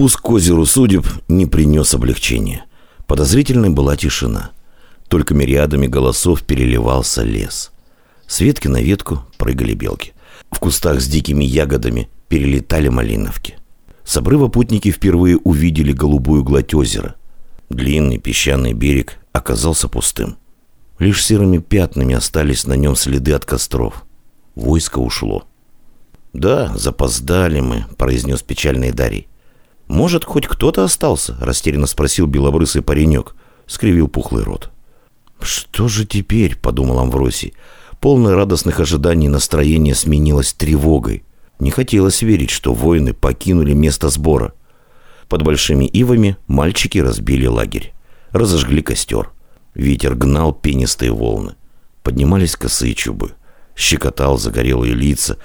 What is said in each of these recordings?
Спуск к озеру судеб не принес облегчения. Подозрительной была тишина. Только мириадами голосов переливался лес. С ветки на ветку прыгали белки. В кустах с дикими ягодами перелетали малиновки. С обрыва путники впервые увидели голубую гладь озера. Длинный песчаный берег оказался пустым. Лишь серыми пятнами остались на нем следы от костров. Войско ушло. «Да, запоздали мы», — произнес печальный Дарий. «Может, хоть кто-то остался?» — растерянно спросил белобрысый паренек. Скривил пухлый рот. «Что же теперь?» — подумал Амвросий. Полное радостных ожиданий настроение сменилось тревогой. Не хотелось верить, что воины покинули место сбора. Под большими ивами мальчики разбили лагерь. Разожгли костер. Ветер гнал пенистые волны. Поднимались косые чубы. Щекотал загорелые лица.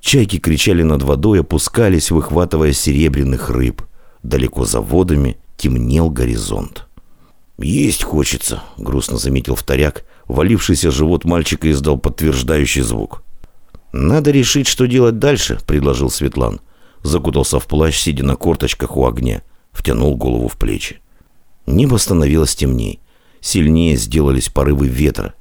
Чайки кричали над водой, опускались, выхватывая серебряных рыб. Далеко за водами темнел горизонт. «Есть хочется», — грустно заметил вторяк. Валившийся живот мальчика издал подтверждающий звук. «Надо решить, что делать дальше», — предложил Светлан. Закутался в плащ, сидя на корточках у огня. Втянул голову в плечи. Небо становилось темней. Сильнее сделались порывы ветра.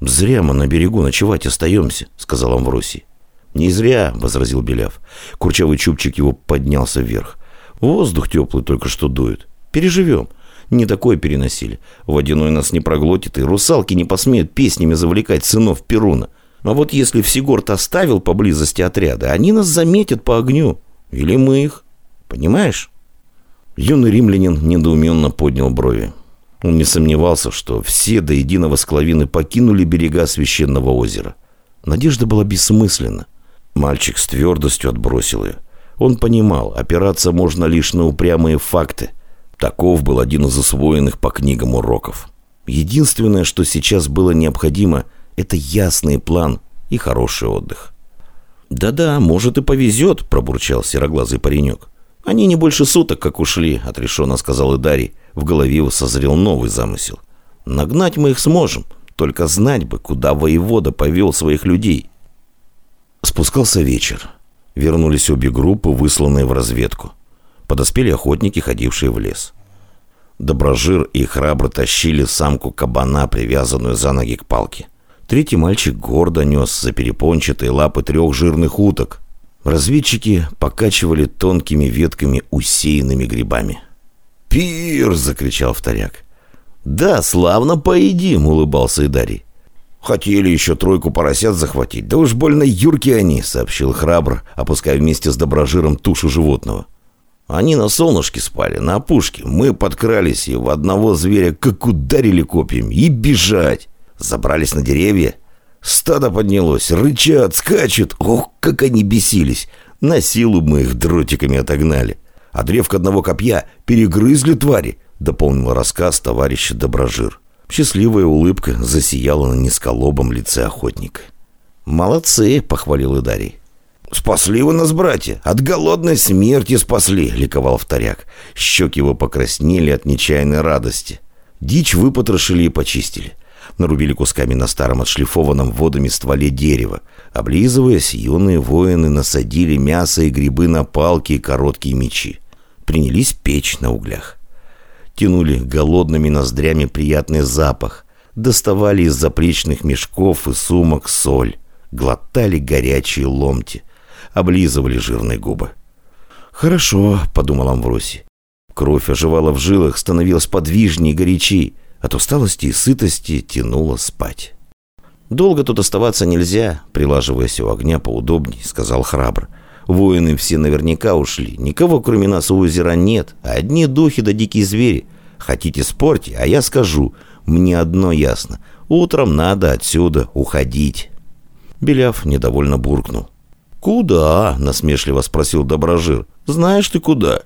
«Зря мы на берегу ночевать остаемся», — сказал Амвросий. «Не зря», — возразил Беляв. Курчавый чубчик его поднялся вверх. «Воздух теплый только что дует. Переживем. Не такое переносили. Водяной нас не проглотит, и русалки не посмеют песнями завлекать сынов Перуна. А вот если Всегорд оставил поблизости отряда, они нас заметят по огню. Или мы их. Понимаешь?» Юный римлянин недоуменно поднял брови. Он не сомневался, что все до единого склавины покинули берега священного озера. Надежда была бессмысленна. Мальчик с твердостью отбросил ее. Он понимал, опираться можно лишь на упрямые факты. Таков был один из усвоенных по книгам уроков. Единственное, что сейчас было необходимо, это ясный план и хороший отдых. «Да-да, может и повезет», – пробурчал сероглазый паренек. «Они не больше суток, как ушли», – отрешенно сказал Идарий. В голове его созрел новый замысел. «Нагнать мы их сможем, только знать бы, куда воевода повел своих людей». Спускался вечер. Вернулись обе группы, высланные в разведку. Подоспели охотники, ходившие в лес. Доброжир и храбро тащили самку кабана, привязанную за ноги к палке. Третий мальчик гордо нес за перепончатые лапы трех жирных уток. Разведчики покачивали тонкими ветками, усеянными грибами. «Пир!» — закричал вторяк. «Да, славно поедим!» — улыбался Идарий. «Хотели еще тройку поросят захватить, да уж больно юрки они», — сообщил храбр, опуская вместе с доброжиром тушу животного. «Они на солнышке спали, на опушке. Мы подкрались и в одного зверя как ударили копьями. И бежать! Забрались на деревья. Стадо поднялось, рычат, скачут. Ох, как они бесились! На силу мы их дротиками отогнали. А древко одного копья перегрызли твари», — дополнил рассказ товарища Доброжир. Счастливая улыбка засияла на низколобом лице охотника. «Молодцы!» — похвалил Идарий. «Спасли вы нас, братья! От голодной смерти спасли!» — ликовал вторяк. Щеки его покраснели от нечаянной радости. Дичь выпотрошили и почистили. Нарубили кусками на старом отшлифованном водами стволе дерева. Облизываясь, юные воины насадили мясо и грибы на палки и короткие мечи. Принялись печь на углях тянули голодными ноздрями приятный запах, доставали из заплечных мешков и сумок соль, глотали горячие ломти, облизывали жирные губы. «Хорошо», — подумал Амвросий. Кровь оживала в жилах, становилась подвижнее и горячей. От усталости и сытости тянуло спать. «Долго тут оставаться нельзя», — прилаживаясь у огня поудобней, — сказал храбр. Воины все наверняка ушли. Никого, кроме нас, у озера нет. Одни духи да дикие звери. Хотите спорьте, а я скажу. Мне одно ясно. Утром надо отсюда уходить. Беляв недовольно буркнул. «Куда?» – насмешливо спросил Доброжир. «Знаешь ты куда?»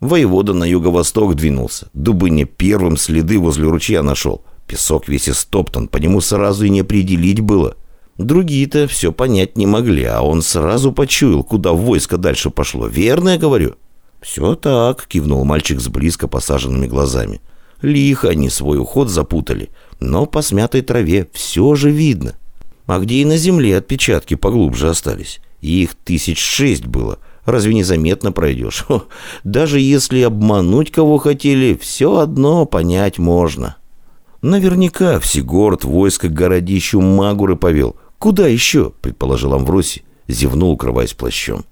Воевода на юго-восток двинулся. Дубыня первым следы возле ручья нашел. Песок весь истоптан, по нему сразу и не определить было. Другие-то все понять не могли, а он сразу почуял, куда войско дальше пошло. Верно я говорю?» «Все так», — кивнул мальчик с близко посаженными глазами. Лихо они свой уход запутали, но по смятой траве все же видно. А где и на земле отпечатки поглубже остались. их тысяч шесть было, Разве незаметно пройдешь? Хо, даже если обмануть кого хотели, все одно понять можно. Наверняка Всегород войско к городищу Магуры повел. Куда еще, предположил Амвросий, зевнул, укрываясь плащом.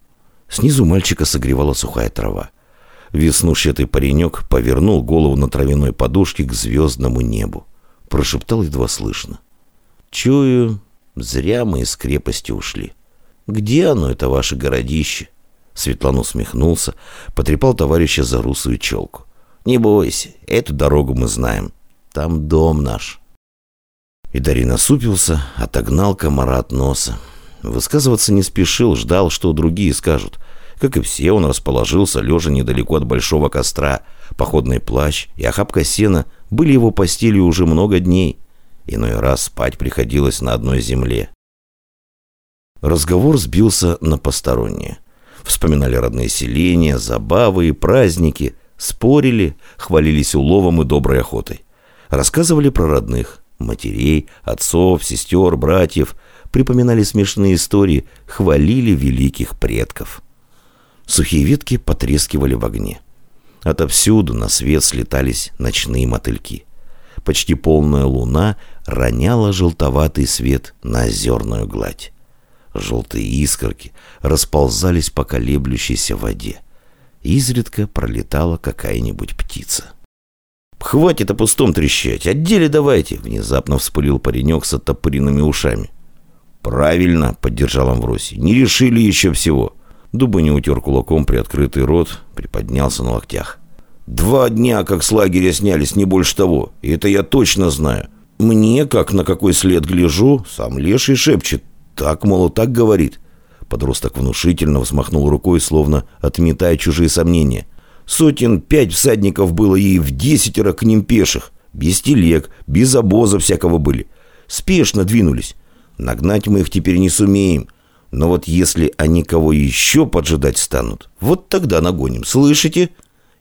Снизу мальчика согревала сухая трава. Веснушчатый паренек повернул голову на травяной подушке к звездному небу. Прошептал едва слышно. «Чую, зря мы из крепости ушли. Где оно, это ваше городище?» Светлан усмехнулся, потрепал товарища за русую челку. «Не бойся, эту дорогу мы знаем. Там дом наш». И Дарий насупился, отогнал комара от носа. Высказываться не спешил, ждал, что другие скажут. Как и все, он расположился, лежа недалеко от большого костра. Походный плащ и охапка сена были его постелью уже много дней. Иной раз спать приходилось на одной земле. Разговор сбился на постороннее. Вспоминали родные селения, забавы и праздники, спорили, хвалились уловом и доброй охотой. Рассказывали про родных, матерей, отцов, сестер, братьев, припоминали смешные истории, хвалили великих предков. Сухие ветки потрескивали в огне. Отовсюду на свет слетались ночные мотыльки. Почти полная луна роняла желтоватый свет на озерную гладь. Желтые искорки расползались по колеблющейся воде. Изредка пролетала какая-нибудь птица. «Хватит о пустом трещать, отдели давайте!» Внезапно вспылил паренек с оттопыренными ушами. «Правильно!» — поддержал Амвросий. «Не решили еще всего!» Дубыня утер кулаком приоткрытый рот, приподнялся на локтях. «Два дня, как с лагеря снялись, не больше того. Это я точно знаю. Мне, как на какой след гляжу, сам леший шепчет. Так, мол, так говорит. Подросток внушительно взмахнул рукой, словно отметая чужие сомнения. Сотен пять всадников было и в десятеро к ним пеших. Без телег, без обоза всякого были. Спешно двинулись. Нагнать мы их теперь не сумеем. Но вот если они кого еще поджидать станут, вот тогда нагоним. Слышите?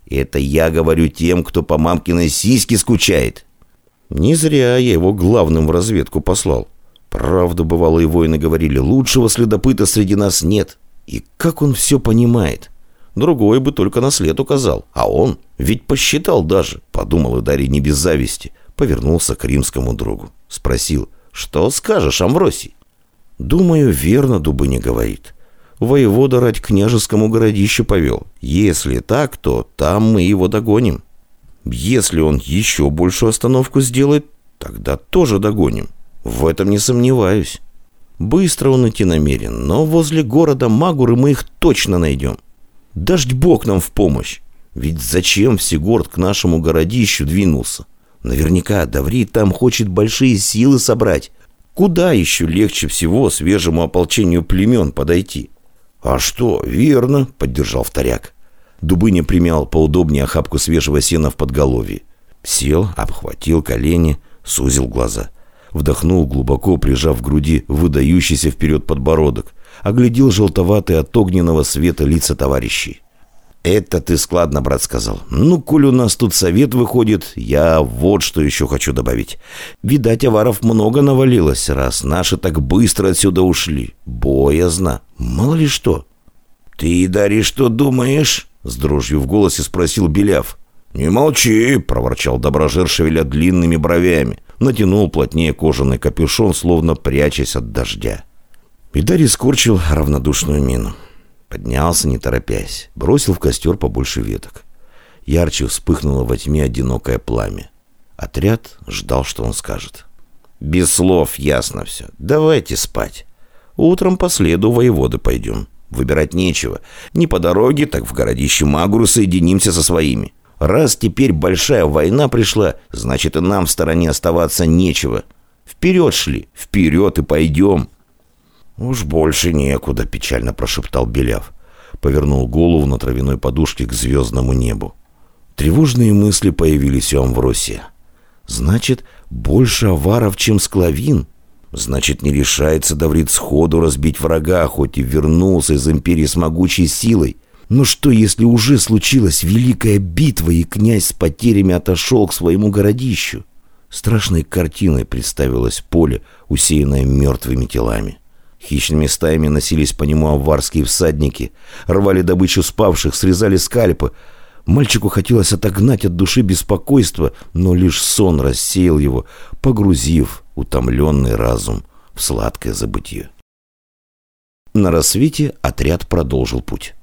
Это я говорю тем, кто по мамкиной сиське скучает. Не зря я его главным в разведку послал. Правда, бывалые воины говорили, лучшего следопыта среди нас нет. И как он все понимает? Другой бы только на след указал. А он ведь посчитал даже, подумал Идарий не без зависти. Повернулся к римскому другу. Спросил, что скажешь, Амвросий? Думаю, верно дубы не говорит. Воевода рать княжескому городищу повел. Если так, то там мы его догоним. Если он еще большую остановку сделает, тогда тоже догоним. В этом не сомневаюсь. Быстро он идти намерен, но возле города Магуры мы их точно найдем. Дождь бог нам в помощь. Ведь зачем Всегород к нашему городищу двинулся? Наверняка Даврит там хочет большие силы собрать. Куда еще легче всего свежему ополчению племен подойти? А что, верно, поддержал вторяк. Дубыня примял поудобнее охапку свежего сена в подголовье. Сел, обхватил колени, сузил глаза. Вдохнул глубоко, прижав к груди выдающийся вперед подбородок. Оглядел желтоватые от огненного света лица товарищей. «Это ты складно, брат, сказал. Ну, коль у нас тут совет выходит, я вот что еще хочу добавить. Видать, аваров много навалилось, раз наши так быстро отсюда ушли. Боязно. Мало ли что». «Ты, Дарья, что думаешь?» С дрожью в голосе спросил Беляв. «Не молчи!» – проворчал Доброжир, шевеля длинными бровями. Натянул плотнее кожаный капюшон, словно прячась от дождя. И Дарья скорчил равнодушную мину. Поднялся, не торопясь. Бросил в костер побольше веток. Ярче вспыхнуло во тьме одинокое пламя. Отряд ждал, что он скажет. «Без слов ясно все. Давайте спать. Утром по следу воеводы пойдем. Выбирать нечего. Не по дороге, так в городище Магуру соединимся со своими. Раз теперь большая война пришла, значит и нам в стороне оставаться нечего. Вперед шли, вперед и пойдем. Уж больше некуда, печально прошептал Беляв. Повернул голову на травяной подушке к звездному небу. Тревожные мысли появились у Амвросия. Значит, больше аваров, чем склавин. Значит, не решается Даврит сходу разбить врага, хоть и вернулся из империи с могучей силой. Но что, если уже случилась великая битва, и князь с потерями отошел к своему городищу? Страшной картиной представилось поле, усеянное мертвыми телами. Хищными стаями носились по нему аварские всадники, рвали добычу спавших, срезали скальпы. Мальчику хотелось отогнать от души беспокойство, но лишь сон рассеял его, погрузив утомленный разум в сладкое забытье. На рассвете отряд продолжил путь.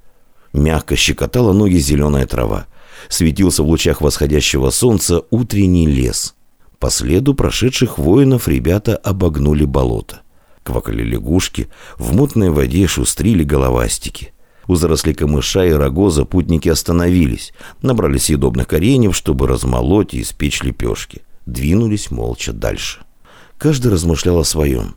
Мягко щекотала ноги зеленая трава. Светился в лучах восходящего солнца утренний лес. По следу прошедших воинов ребята обогнули болото. Квакали лягушки, в мутной воде шустрили головастики. У заросли камыша и рогоза путники остановились, набрали съедобных кореньев, чтобы размолоть и испечь лепешки. Двинулись молча дальше. Каждый размышлял о своем.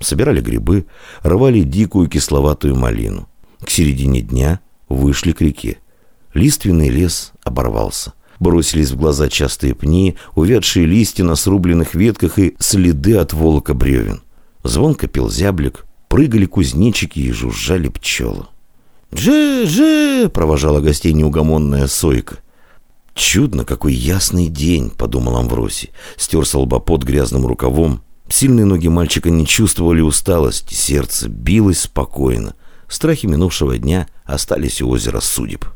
Собирали грибы, рвали дикую кисловатую малину. К середине дня вышли к реке. Лиственный лес оборвался. Бросились в глаза частые пни, увядшие листья на срубленных ветках и следы от волока бревен. Звонко пел зяблик, прыгали кузнечики и жужжали пчелы. «Же-же!» — провожала гостей неугомонная сойка. «Чудно, какой ясный день!» — подумал Амвросий. Стер с лба под грязным рукавом. Сильные ноги мальчика не чувствовали усталости, сердце билось спокойно. Страхи минувшего дня остались у озера судеб.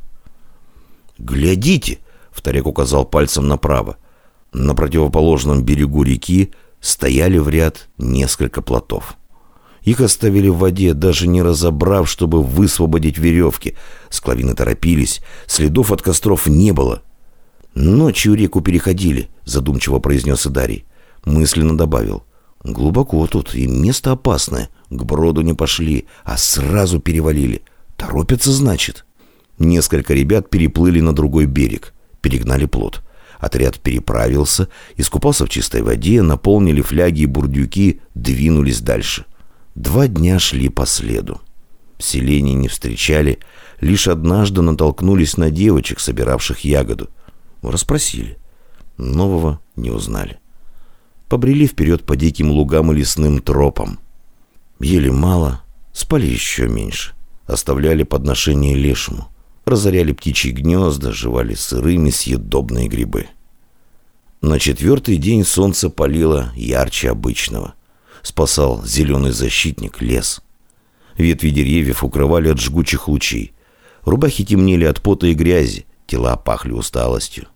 «Глядите!» — вторик указал пальцем направо. На противоположном берегу реки стояли в ряд несколько плотов. Их оставили в воде, даже не разобрав, чтобы высвободить веревки. Склавины торопились, следов от костров не было. «Ночью реку переходили», — задумчиво произнес Идарий. Мысленно добавил. «Глубоко тут, и место опасное. К броду не пошли, а сразу перевалили. Торопятся, значит». Несколько ребят переплыли на другой берег, перегнали плот. Отряд переправился, искупался в чистой воде, наполнили фляги и бурдюки, двинулись дальше. Два дня шли по следу. Селений не встречали, лишь однажды натолкнулись на девочек, собиравших ягоду. Расспросили. Нового не узнали. Побрели вперед по диким лугам и лесным тропам. Ели мало, спали еще меньше. Оставляли подношение лешему разоряли птичьи гнезда, жевали сырыми съедобные грибы. На четвертый день солнце палило ярче обычного. Спасал зеленый защитник лес. Ветви деревьев укрывали от жгучих лучей. Рубахи темнели от пота и грязи, тела пахли усталостью.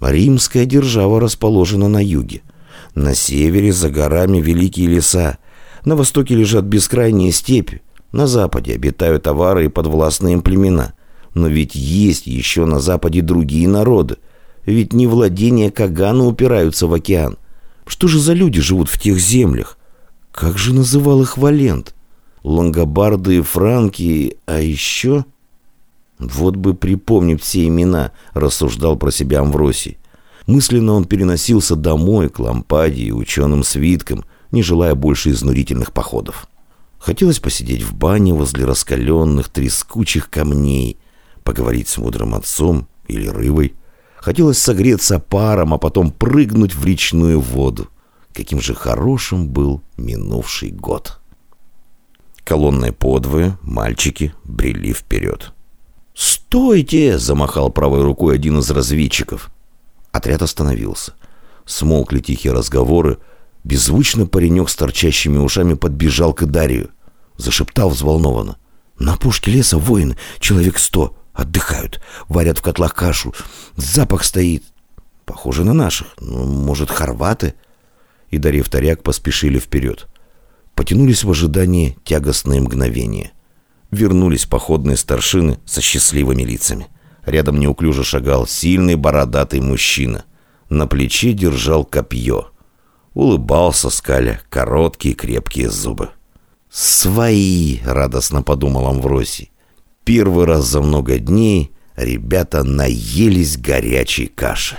Римская держава расположена на юге. На севере за горами великие леса. На востоке лежат бескрайние степи. На Западе обитают товары и подвластные им племена. Но ведь есть еще на Западе другие народы. Ведь не владения Кагана упираются в океан. Что же за люди живут в тех землях? Как же называл их Валент? Лонгобарды, Франки, а еще... Вот бы припомнить все имена, рассуждал про себя Амвросий. Мысленно он переносился домой к лампаде и ученым свиткам, не желая больше изнурительных походов. Хотелось посидеть в бане возле раскаленных, трескучих камней, поговорить с мудрым отцом или рыбой. Хотелось согреться паром, а потом прыгнуть в речную воду. Каким же хорошим был минувший год. Колонной подвое мальчики брели вперед. «Стойте!» — замахал правой рукой один из разведчиков. Отряд остановился. Смолкли тихие разговоры. Беззвучно паренек с торчащими ушами подбежал к Дарию. Зашептал взволнованно. «На пушке леса воины, человек сто, отдыхают, варят в котлах кашу. Запах стоит. Похоже на наших. Ну, может, хорваты?» И Дарья Вторяк поспешили вперед. Потянулись в ожидании тягостные мгновения. Вернулись походные старшины со счастливыми лицами. Рядом неуклюже шагал сильный бородатый мужчина. На плече держал копье. Улыбался скаля короткие крепкие зубы. «Свои!» — радостно подумал Амвросий. Первый раз за много дней ребята наелись горячей каши.